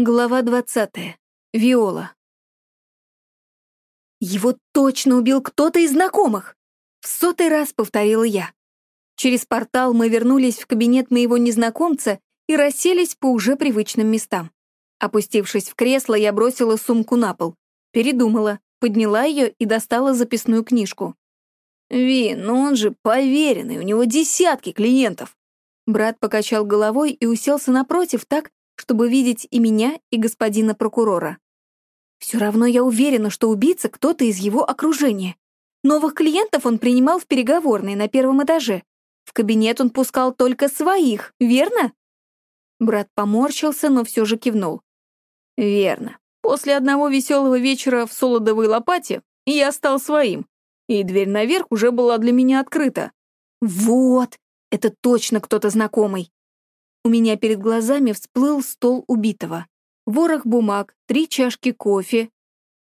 Глава 20. Виола. Его точно убил кто-то из знакомых. В сотый раз повторила я. Через портал мы вернулись в кабинет моего незнакомца и расселись по уже привычным местам. Опустившись в кресло, я бросила сумку на пол. Передумала, подняла ее и достала записную книжку. «Ви, ну он же поверенный, у него десятки клиентов». Брат покачал головой и уселся напротив так, чтобы видеть и меня, и господина прокурора. Все равно я уверена, что убийца кто-то из его окружения. Новых клиентов он принимал в переговорной на первом этаже. В кабинет он пускал только своих, верно? Брат поморщился, но все же кивнул. Верно. После одного веселого вечера в Солодовой лопате я стал своим, и дверь наверх уже была для меня открыта. Вот, это точно кто-то знакомый. У меня перед глазами всплыл стол убитого. Ворох бумаг, три чашки кофе.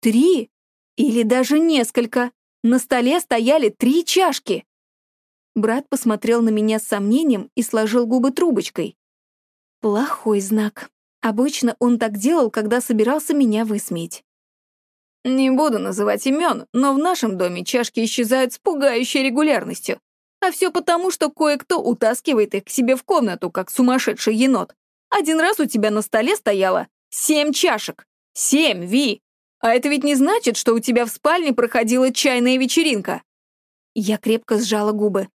Три? Или даже несколько. На столе стояли три чашки. Брат посмотрел на меня с сомнением и сложил губы трубочкой. Плохой знак. Обычно он так делал, когда собирался меня высмеять. Не буду называть имен, но в нашем доме чашки исчезают с пугающей регулярностью. А все потому, что кое-кто утаскивает их к себе в комнату, как сумасшедший енот. Один раз у тебя на столе стояло семь чашек. Семь, Ви! А это ведь не значит, что у тебя в спальне проходила чайная вечеринка. Я крепко сжала губы.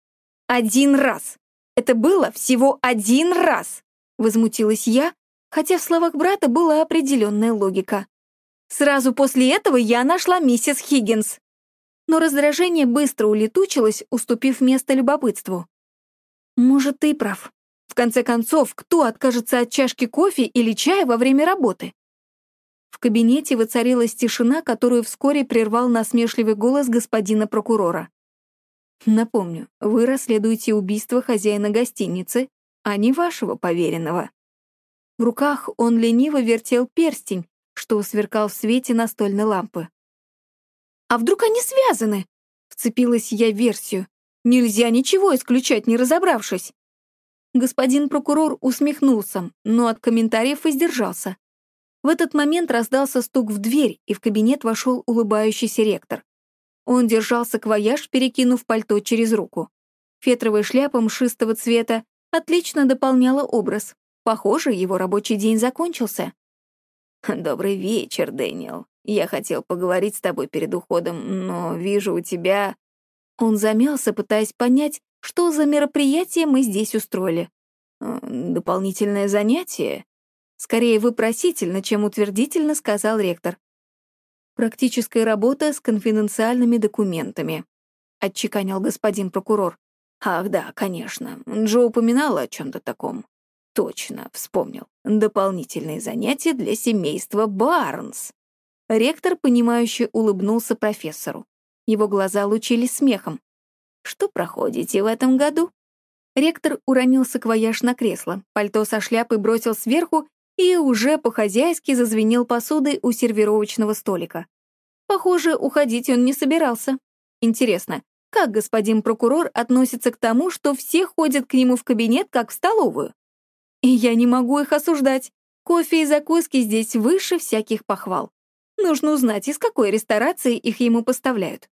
Один раз. Это было всего один раз. Возмутилась я, хотя в словах брата была определенная логика. Сразу после этого я нашла миссис Хиггинс но раздражение быстро улетучилось, уступив место любопытству. «Может, ты прав. В конце концов, кто откажется от чашки кофе или чая во время работы?» В кабинете воцарилась тишина, которую вскоре прервал насмешливый голос господина прокурора. «Напомню, вы расследуете убийство хозяина гостиницы, а не вашего поверенного». В руках он лениво вертел перстень, что сверкал в свете настольной лампы. А вдруг они связаны? Вцепилась я в версию. Нельзя ничего исключать, не разобравшись. Господин прокурор усмехнулся, но от комментариев воздержался. В этот момент раздался стук в дверь, и в кабинет вошел улыбающийся ректор. Он держал саквояж, перекинув пальто через руку. Фетровая шляпа мшистого цвета отлично дополняла образ. Похоже, его рабочий день закончился. «Добрый вечер, Дэниел», я хотел поговорить с тобой перед уходом, но вижу у тебя...» Он замялся, пытаясь понять, что за мероприятие мы здесь устроили. «Э, «Дополнительное занятие?» Скорее вопросительно, чем утвердительно сказал ректор. «Практическая работа с конфиденциальными документами», — отчеканил господин прокурор. «Ах да, конечно. Джо упоминала о чем то таком. Точно, вспомнил. Дополнительные занятия для семейства Барнс. Ректор, понимающе улыбнулся профессору. Его глаза лучились смехом. «Что проходите в этом году?» Ректор уронил саквояж на кресло, пальто со шляпой бросил сверху и уже по-хозяйски зазвенел посудой у сервировочного столика. Похоже, уходить он не собирался. Интересно, как господин прокурор относится к тому, что все ходят к нему в кабинет, как в столовую? И я не могу их осуждать. Кофе и закуски здесь выше всяких похвал. Нужно узнать, из какой ресторации их ему поставляют.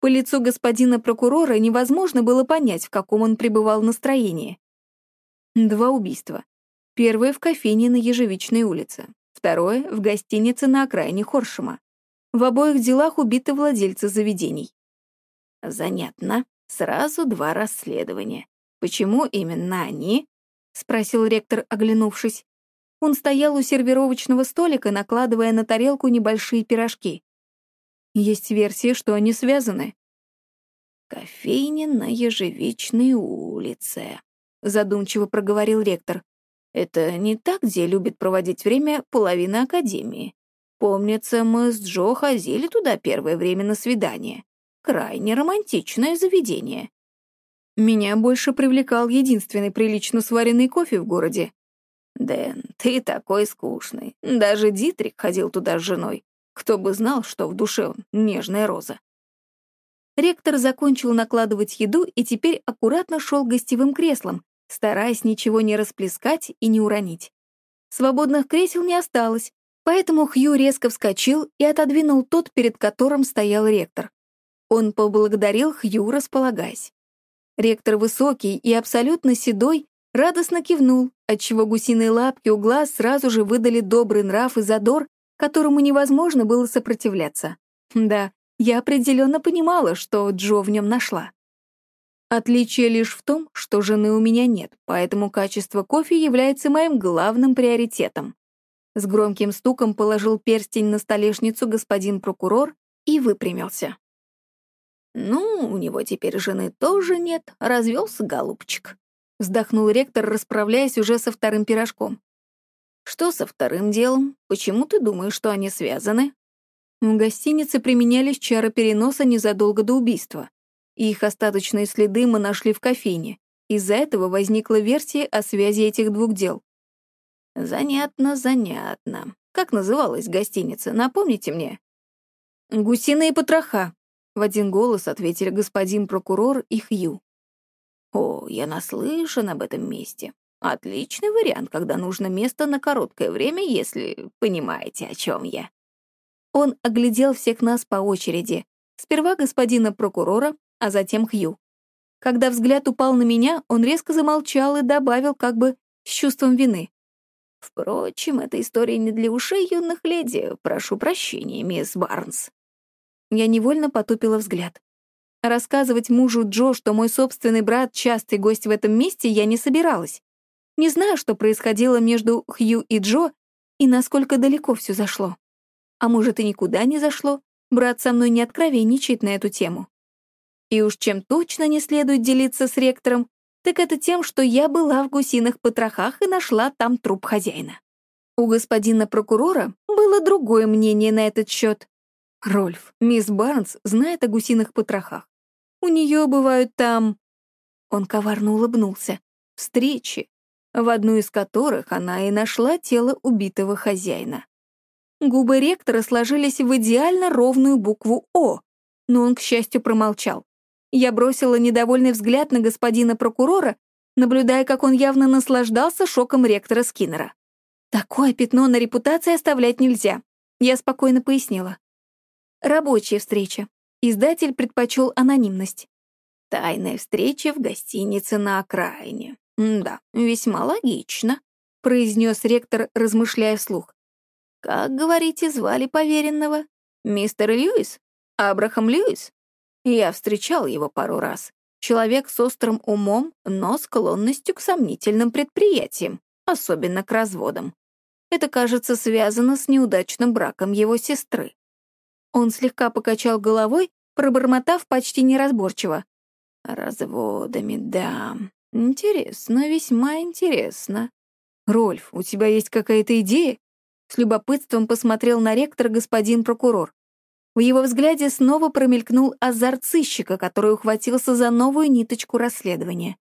По лицу господина прокурора невозможно было понять, в каком он пребывал настроении. Два убийства. Первое — в кофейне на Ежевичной улице. Второе — в гостинице на окраине Хоршема. В обоих делах убиты владельцы заведений. «Занятно. Сразу два расследования. Почему именно они?» — спросил ректор, оглянувшись. Он стоял у сервировочного столика, накладывая на тарелку небольшие пирожки. Есть версия, что они связаны. «Кофейня на Ежевичной улице», — задумчиво проговорил ректор. «Это не так, где любит проводить время половина академии. Помнится, мы с Джо ходили туда первое время на свидание. Крайне романтичное заведение». Меня больше привлекал единственный прилично сваренный кофе в городе «Дэн, ты такой скучный. Даже Дитрик ходил туда с женой. Кто бы знал, что в душе он нежная роза». Ректор закончил накладывать еду и теперь аккуратно шел гостевым креслом, стараясь ничего не расплескать и не уронить. Свободных кресел не осталось, поэтому Хью резко вскочил и отодвинул тот, перед которым стоял ректор. Он поблагодарил Хью, располагаясь. Ректор высокий и абсолютно седой радостно кивнул, отчего гусиные лапки у глаз сразу же выдали добрый нрав и задор, которому невозможно было сопротивляться. Да, я определенно понимала, что Джо в нем нашла. Отличие лишь в том, что жены у меня нет, поэтому качество кофе является моим главным приоритетом. С громким стуком положил перстень на столешницу господин прокурор и выпрямился. «Ну, у него теперь жены тоже нет, развелся голубчик», — вздохнул ректор, расправляясь уже со вторым пирожком. «Что со вторым делом? Почему ты думаешь, что они связаны?» В гостинице применялись чары переноса незадолго до убийства. Их остаточные следы мы нашли в кофейне. Из-за этого возникла версия о связи этих двух дел. «Занятно, занятно. Как называлась гостиница, напомните мне?» «Гусиные потроха», — в один голос ответили господин прокурор и Хью. «О, я наслышан об этом месте. Отличный вариант, когда нужно место на короткое время, если понимаете, о чем я». Он оглядел всех нас по очереди. Сперва господина прокурора, а затем Хью. Когда взгляд упал на меня, он резко замолчал и добавил как бы с чувством вины. «Впрочем, эта история не для ушей юных леди. Прошу прощения, мисс Барнс». Я невольно потупила взгляд. Рассказывать мужу Джо, что мой собственный брат — частый гость в этом месте, я не собиралась. Не знаю, что происходило между Хью и Джо и насколько далеко все зашло. А может, и никуда не зашло. Брат со мной не откровенничает на эту тему. И уж чем точно не следует делиться с ректором, так это тем, что я была в гусиных потрохах и нашла там труп хозяина. У господина прокурора было другое мнение на этот счет. Рольф, мисс Барнс знает о гусиных потрохах. У нее бывают там... Он коварно улыбнулся. Встречи, в одну из которых она и нашла тело убитого хозяина. Губы ректора сложились в идеально ровную букву «О», но он, к счастью, промолчал. Я бросила недовольный взгляд на господина прокурора, наблюдая, как он явно наслаждался шоком ректора Скиннера. Такое пятно на репутации оставлять нельзя, я спокойно пояснила. Рабочая встреча. Издатель предпочел анонимность. Тайная встреча в гостинице на окраине. Да, весьма логично, произнес ректор, размышляя вслух. Как, говорите, звали поверенного? Мистер Льюис? Абрахам Льюис? Я встречал его пару раз. Человек с острым умом, но склонностью к сомнительным предприятиям, особенно к разводам. Это, кажется, связано с неудачным браком его сестры. Он слегка покачал головой, пробормотав почти неразборчиво. «Разводами, да. Интересно, весьма интересно. Рольф, у тебя есть какая-то идея?» С любопытством посмотрел на ректор господин прокурор. В его взгляде снова промелькнул азарт сыщика, который ухватился за новую ниточку расследования.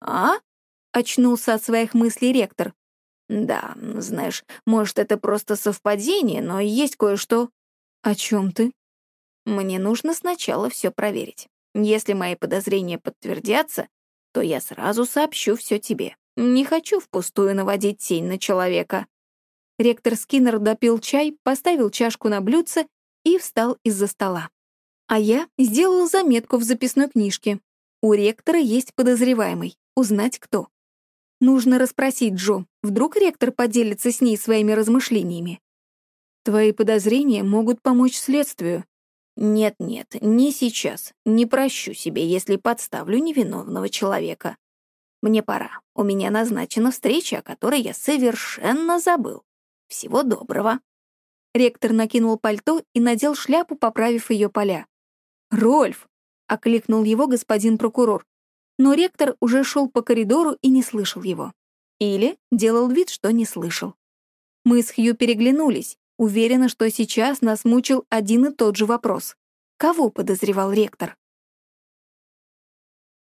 «А?» — очнулся от своих мыслей ректор. «Да, знаешь, может, это просто совпадение, но есть кое-что...» «О чем ты?» «Мне нужно сначала все проверить. Если мои подозрения подтвердятся, то я сразу сообщу все тебе. Не хочу впустую наводить тень на человека». Ректор Скиннер допил чай, поставил чашку на блюдце и встал из-за стола. А я сделала заметку в записной книжке. У ректора есть подозреваемый. Узнать кто. Нужно расспросить Джо. Вдруг ректор поделится с ней своими размышлениями. Твои подозрения могут помочь следствию. Нет-нет, не сейчас. Не прощу себе, если подставлю невиновного человека. Мне пора. У меня назначена встреча, о которой я совершенно забыл. Всего доброго. Ректор накинул пальто и надел шляпу, поправив ее поля. «Рольф!» — окликнул его господин прокурор. Но ректор уже шел по коридору и не слышал его. Или делал вид, что не слышал. Мы с Хью переглянулись, уверена, что сейчас нас мучил один и тот же вопрос. Кого подозревал ректор?